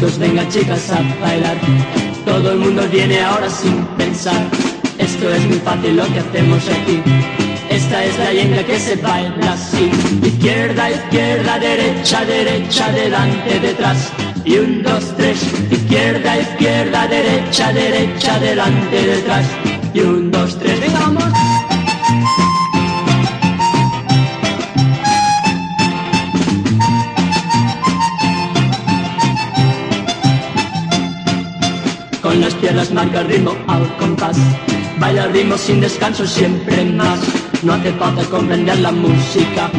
chicos, venga chicas a bailar. Todo el mundo viene ahora sin pensar. Esto es muy fácil lo que hacemos aquí. Esta es la yenga que se baila así. Izquierda, izquierda, derecha, derecha, delante, detrás. Y un, dos, tres. Izquierda, izquierda, derecha, derecha, delante, detrás. Y un, dos, tres. Venga, vamos. Las piernas marca el ritmo al compás. Baila el ritmo sin descanso, siempre más. No hace falta comprender la música.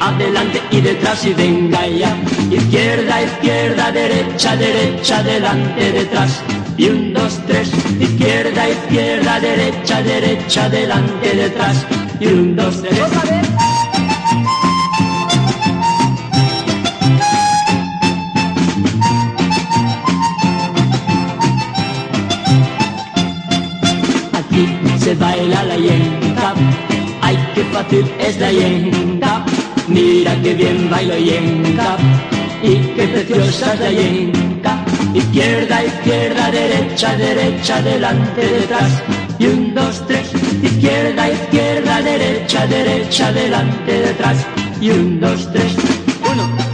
Adelante y detrás y venga ya. Izquierda, izquierda, derecha, derecha, delante, detrás. Y un, dos, tres. Izquierda, izquierda, derecha, derecha, delante, detrás. Y un, dos, tres. Baila la yenga. Ay, qué fácil es la yenga. Mira qué bien bailo yenga. Y qué preciosa es la yenga. Izquierda, izquierda, derecha, derecha, delante, detrás. Y un, dos, tres. Izquierda, izquierda, derecha, derecha, delante, detrás. Y un, dos, tres. Uno,